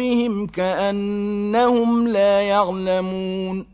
ظهورهم كأنهم لا يعلمون